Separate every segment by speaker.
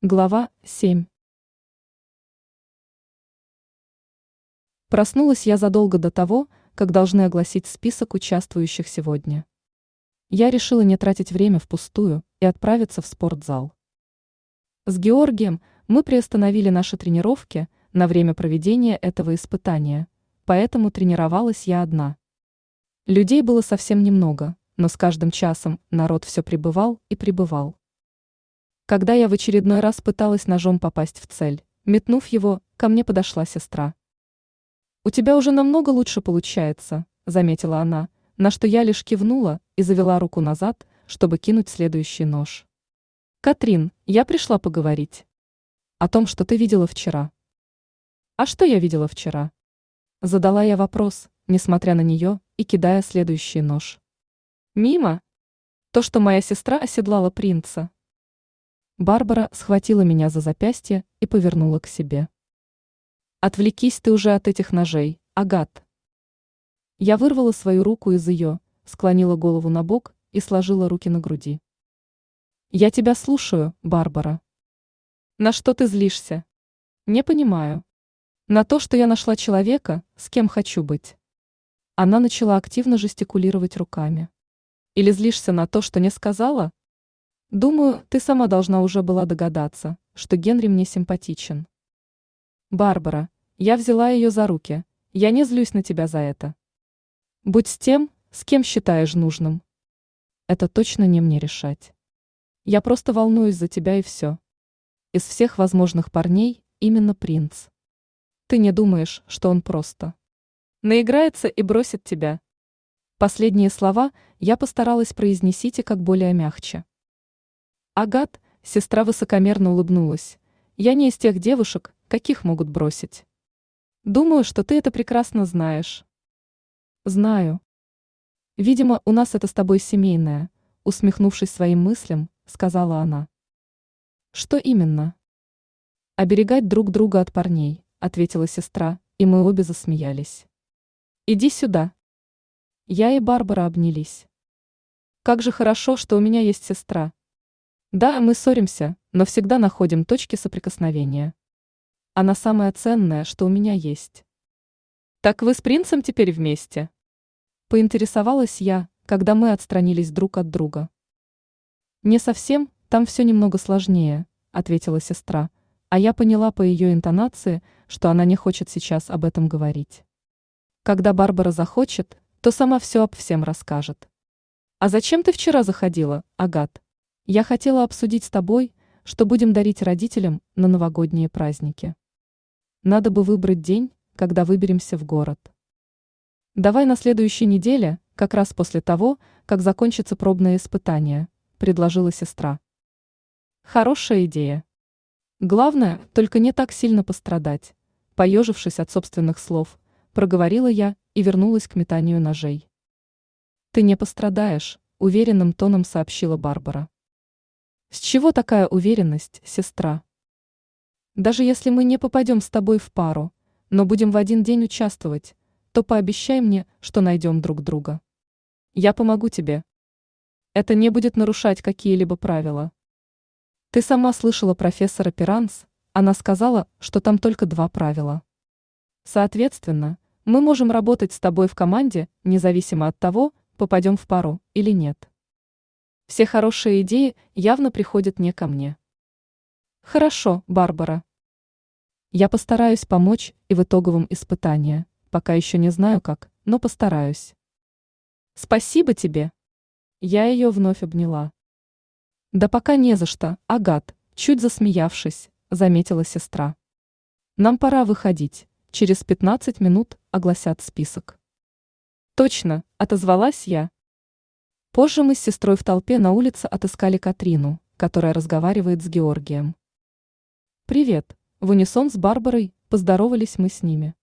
Speaker 1: Глава 7 Проснулась я задолго до того, как должны огласить список участвующих сегодня. Я решила не тратить время впустую и отправиться в спортзал. С Георгием мы приостановили наши тренировки на время проведения этого испытания, поэтому тренировалась я одна. Людей было совсем немного, но с каждым часом народ все прибывал и прибывал. Когда я в очередной раз пыталась ножом попасть в цель, метнув его, ко мне подошла сестра. «У тебя уже намного лучше получается», — заметила она, на что я лишь кивнула и завела руку назад, чтобы кинуть следующий нож. «Катрин, я пришла поговорить. О том, что ты видела вчера». «А что я видела вчера?» Задала я вопрос, несмотря на нее, и кидая следующий нож. «Мимо?» То, что моя сестра оседлала принца, Барбара схватила меня за запястье и повернула к себе. «Отвлекись ты уже от этих ножей, Агат!» Я вырвала свою руку из ее, склонила голову на бок и сложила руки на груди. «Я тебя слушаю, Барбара». «На что ты злишься?» «Не понимаю». «На то, что я нашла человека, с кем хочу быть». Она начала активно жестикулировать руками. «Или злишься на то, что не сказала?» Думаю, ты сама должна уже была догадаться, что Генри мне симпатичен. Барбара, я взяла ее за руки, я не злюсь на тебя за это. Будь с тем, с кем считаешь нужным. Это точно не мне решать. Я просто волнуюсь за тебя и все. Из всех возможных парней именно принц. Ты не думаешь, что он просто наиграется и бросит тебя. Последние слова я постаралась произнесите как более мягче. Агат, сестра высокомерно улыбнулась. Я не из тех девушек, каких могут бросить. Думаю, что ты это прекрасно знаешь. Знаю. Видимо, у нас это с тобой семейное, усмехнувшись своим мыслям, сказала она. Что именно? Оберегать друг друга от парней, ответила сестра, и мы обе засмеялись. Иди сюда. Я и Барбара обнялись. Как же хорошо, что у меня есть сестра. Да, мы ссоримся, но всегда находим точки соприкосновения. Она самое ценное, что у меня есть. Так вы с принцем теперь вместе? Поинтересовалась я, когда мы отстранились друг от друга. Не совсем, там все немного сложнее, ответила сестра, а я поняла по ее интонации, что она не хочет сейчас об этом говорить. Когда Барбара захочет, то сама все об всем расскажет. А зачем ты вчера заходила, Агат? Я хотела обсудить с тобой, что будем дарить родителям на новогодние праздники. Надо бы выбрать день, когда выберемся в город. Давай на следующей неделе, как раз после того, как закончится пробное испытание, предложила сестра. Хорошая идея. Главное, только не так сильно пострадать. Поежившись от собственных слов, проговорила я и вернулась к метанию ножей. Ты не пострадаешь, уверенным тоном сообщила Барбара. С чего такая уверенность, сестра? Даже если мы не попадем с тобой в пару, но будем в один день участвовать, то пообещай мне, что найдем друг друга. Я помогу тебе. Это не будет нарушать какие-либо правила. Ты сама слышала профессора Пиранс, она сказала, что там только два правила. Соответственно, мы можем работать с тобой в команде, независимо от того, попадем в пару или нет. Все хорошие идеи явно приходят не ко мне. Хорошо, Барбара. Я постараюсь помочь и в итоговом испытании. Пока еще не знаю как, но постараюсь. Спасибо тебе. Я ее вновь обняла. Да пока не за что, Агат, чуть засмеявшись, заметила сестра. Нам пора выходить. Через 15 минут огласят список. Точно, отозвалась я. Позже мы с сестрой в толпе на улице отыскали Катрину, которая разговаривает с Георгием. «Привет!» В унисон с Барбарой поздоровались мы с ними.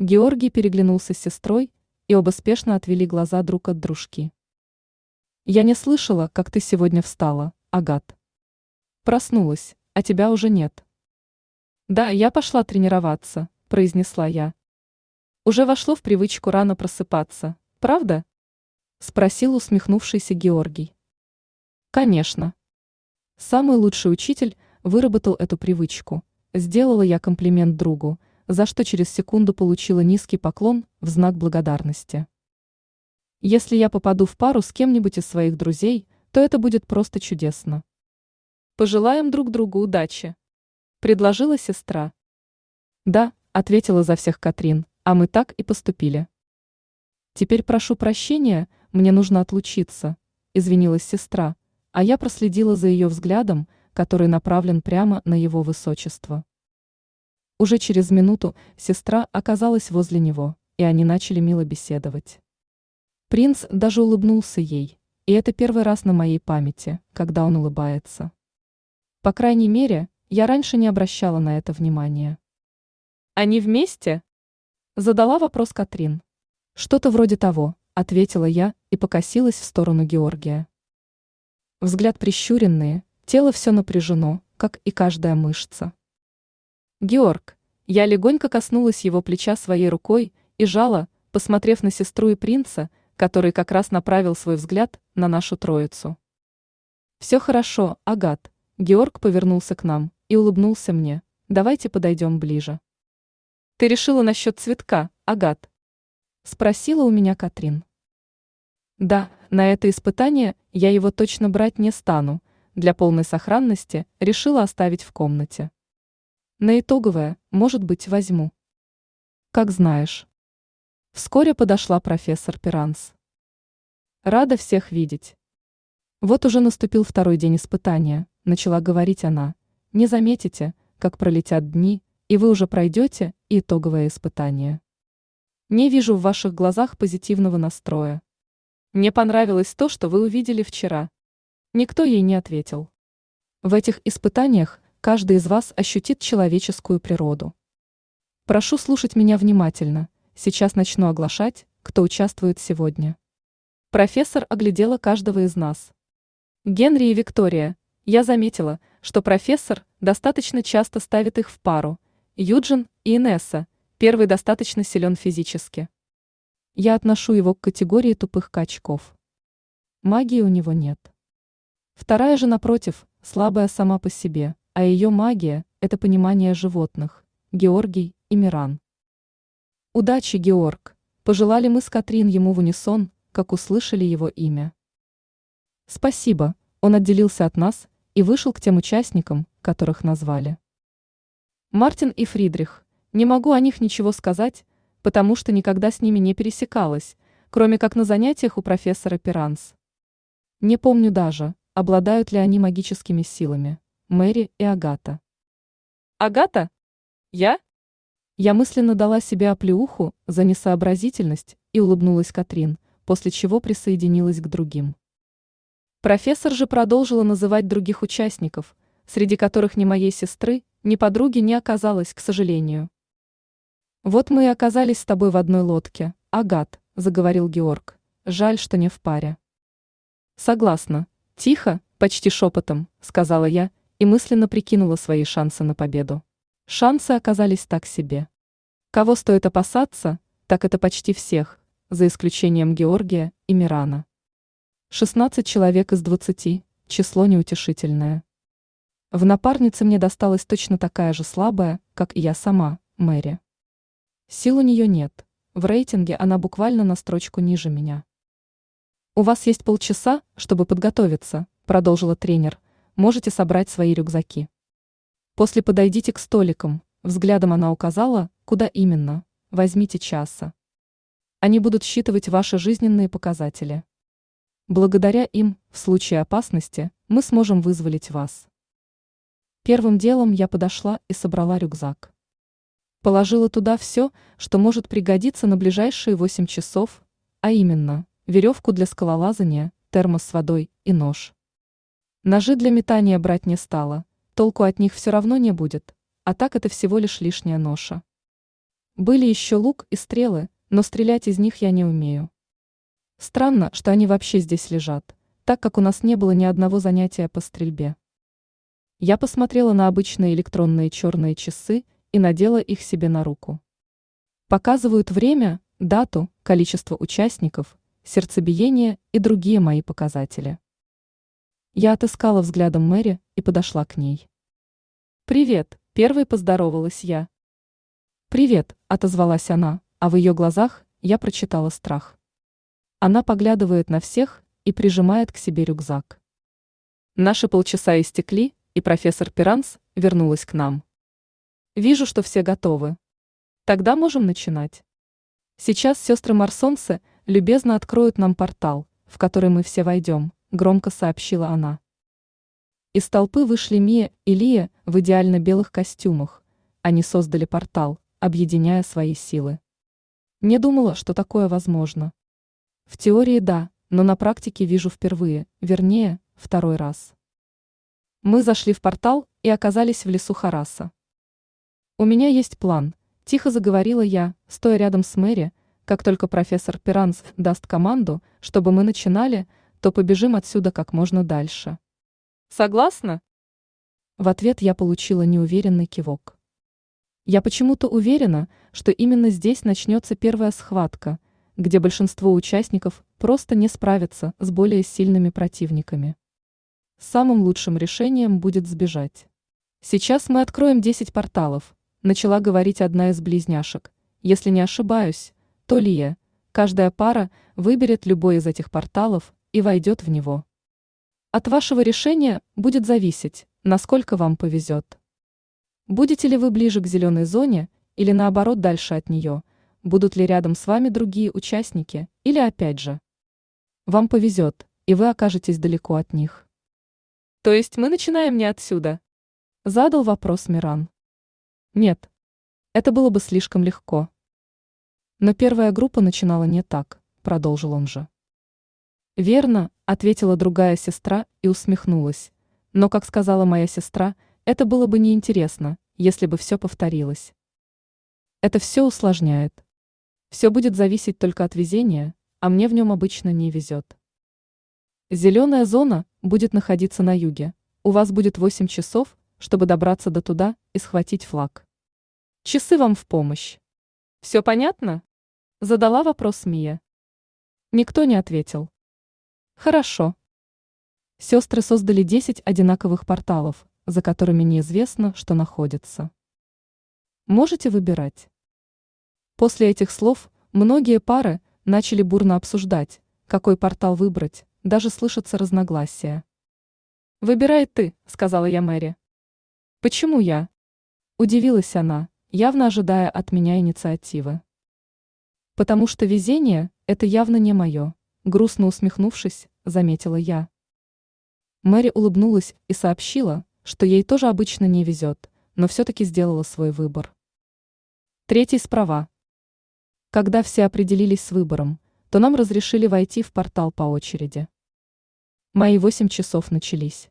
Speaker 1: Георгий переглянулся с сестрой, и оба спешно отвели глаза друг от дружки. «Я не слышала, как ты сегодня встала, Агат. Проснулась, а тебя уже нет». «Да, я пошла тренироваться», – произнесла я. «Уже вошло в привычку рано просыпаться, правда?» Спросил усмехнувшийся Георгий. Конечно. Самый лучший учитель выработал эту привычку. Сделала я комплимент другу, за что через секунду получила низкий поклон в знак благодарности. Если я попаду в пару с кем-нибудь из своих друзей, то это будет просто чудесно. Пожелаем друг другу удачи, предложила сестра. Да, ответила за всех Катрин, а мы так и поступили. Теперь прошу прощения, мне нужно отлучиться, извинилась сестра, а я проследила за ее взглядом, который направлен прямо на его высочество. Уже через минуту сестра оказалась возле него, и они начали мило беседовать. Принц даже улыбнулся ей, и это первый раз на моей памяти, когда он улыбается. По крайней мере, я раньше не обращала на это внимания. «Они вместе?» Задала вопрос Катрин. «Что-то вроде того», — ответила я и покосилась в сторону Георгия. Взгляд прищуренный, тело все напряжено, как и каждая мышца. Георг, я легонько коснулась его плеча своей рукой и жала, посмотрев на сестру и принца, который как раз направил свой взгляд на нашу троицу. «Все хорошо, Агат», — Георг повернулся к нам и улыбнулся мне. «Давайте подойдем ближе». «Ты решила насчет цветка, Агат?» — спросила у меня Катрин. «Да, на это испытание я его точно брать не стану, для полной сохранности решила оставить в комнате. На итоговое, может быть, возьму. Как знаешь. Вскоре подошла профессор Пиранс. Рада всех видеть. Вот уже наступил второй день испытания, начала говорить она. Не заметите, как пролетят дни, и вы уже пройдете итоговое испытание. Не вижу в ваших глазах позитивного настроя. Мне понравилось то, что вы увидели вчера. Никто ей не ответил. В этих испытаниях каждый из вас ощутит человеческую природу. Прошу слушать меня внимательно. Сейчас начну оглашать, кто участвует сегодня. Профессор оглядела каждого из нас. Генри и Виктория, я заметила, что профессор достаточно часто ставит их в пару. Юджин и Инесса, первый достаточно силен физически. Я отношу его к категории тупых качков. Магии у него нет. Вторая же, напротив, слабая сама по себе, а ее магия – это понимание животных, Георгий и Миран. Удачи, Георг! Пожелали мы с Катрин ему в унисон, как услышали его имя. Спасибо, он отделился от нас и вышел к тем участникам, которых назвали. Мартин и Фридрих, не могу о них ничего сказать, потому что никогда с ними не пересекалась, кроме как на занятиях у профессора Пиранс. Не помню даже, обладают ли они магическими силами. Мэри и Агата. Агата? Я? Я мысленно дала себе оплеуху за несообразительность и улыбнулась Катрин, после чего присоединилась к другим. Профессор же продолжила называть других участников, среди которых ни моей сестры, ни подруги не оказалось, к сожалению. «Вот мы и оказались с тобой в одной лодке, Агат», — заговорил Георг. «Жаль, что не в паре». «Согласна», Тихо, почти шепотом, сказала я и мысленно прикинула свои шансы на победу. Шансы оказались так себе. Кого стоит опасаться, так это почти всех, за исключением Георгия и Мирана. 16 человек из 20, число неутешительное. В напарнице мне досталась точно такая же слабая, как и я сама, Мэри. Сил у нее нет, в рейтинге она буквально на строчку ниже меня. «У вас есть полчаса, чтобы подготовиться», – продолжила тренер. «Можете собрать свои рюкзаки». После подойдите к столикам, взглядом она указала, куда именно, возьмите часа. Они будут считывать ваши жизненные показатели. Благодаря им, в случае опасности, мы сможем вызволить вас. Первым делом я подошла и собрала рюкзак. Положила туда все, что может пригодиться на ближайшие 8 часов, а именно веревку для скалолазания, термос с водой и нож. Ножи для метания брать не стала, толку от них все равно не будет, а так это всего лишь лишняя ноша. Были еще лук и стрелы, но стрелять из них я не умею. Странно, что они вообще здесь лежат, так как у нас не было ни одного занятия по стрельбе. Я посмотрела на обычные электронные черные часы и надела их себе на руку. Показывают время, дату, количество участников, сердцебиение и другие мои показатели. Я отыскала взглядом Мэри и подошла к ней. «Привет», – первой поздоровалась я. «Привет», – отозвалась она, а в ее глазах я прочитала страх. Она поглядывает на всех и прижимает к себе рюкзак. Наши полчаса истекли, и профессор Пиранс вернулась к нам. Вижу, что все готовы. Тогда можем начинать. Сейчас сестры Марсонсы любезно откроют нам портал, в который мы все войдем, громко сообщила она. Из толпы вышли Мия и Лия в идеально белых костюмах. Они создали портал, объединяя свои силы. Не думала, что такое возможно. В теории да, но на практике вижу впервые, вернее, второй раз. Мы зашли в портал и оказались в лесу Хараса. «У меня есть план», – тихо заговорила я, стоя рядом с Мэри, как только профессор Пиранс даст команду, чтобы мы начинали, то побежим отсюда как можно дальше. «Согласна?» В ответ я получила неуверенный кивок. Я почему-то уверена, что именно здесь начнется первая схватка, где большинство участников просто не справятся с более сильными противниками. Самым лучшим решением будет сбежать. Сейчас мы откроем 10 порталов, начала говорить одна из близняшек. Если не ошибаюсь, то Лия, каждая пара выберет любой из этих порталов и войдет в него. От вашего решения будет зависеть, насколько вам повезет. Будете ли вы ближе к зеленой зоне или наоборот дальше от нее, будут ли рядом с вами другие участники или опять же. Вам повезет, и вы окажетесь далеко от них. То есть мы начинаем не отсюда? Задал вопрос Миран. Нет, это было бы слишком легко. Но первая группа начинала не так, продолжил он же. Верно, ответила другая сестра и усмехнулась. Но, как сказала моя сестра, это было бы неинтересно, если бы все повторилось. Это все усложняет. Все будет зависеть только от везения, а мне в нем обычно не везет. Зеленая зона будет находиться на юге. У вас будет 8 часов, чтобы добраться до туда и схватить флаг. Часы вам в помощь. Все понятно? Задала вопрос Мия. Никто не ответил. Хорошо. Сестры создали 10 одинаковых порталов, за которыми неизвестно, что находится. Можете выбирать. После этих слов многие пары начали бурно обсуждать, какой портал выбрать, даже слышатся разногласия. «Выбирай ты», — сказала я Мэри. «Почему я?» Удивилась она, явно ожидая от меня инициативы. «Потому что везение — это явно не мое», — грустно усмехнувшись, заметила я. Мэри улыбнулась и сообщила, что ей тоже обычно не везет, но все-таки сделала свой выбор. Третий справа. Когда все определились с выбором, то нам разрешили войти в портал по очереди. Мои восемь часов начались.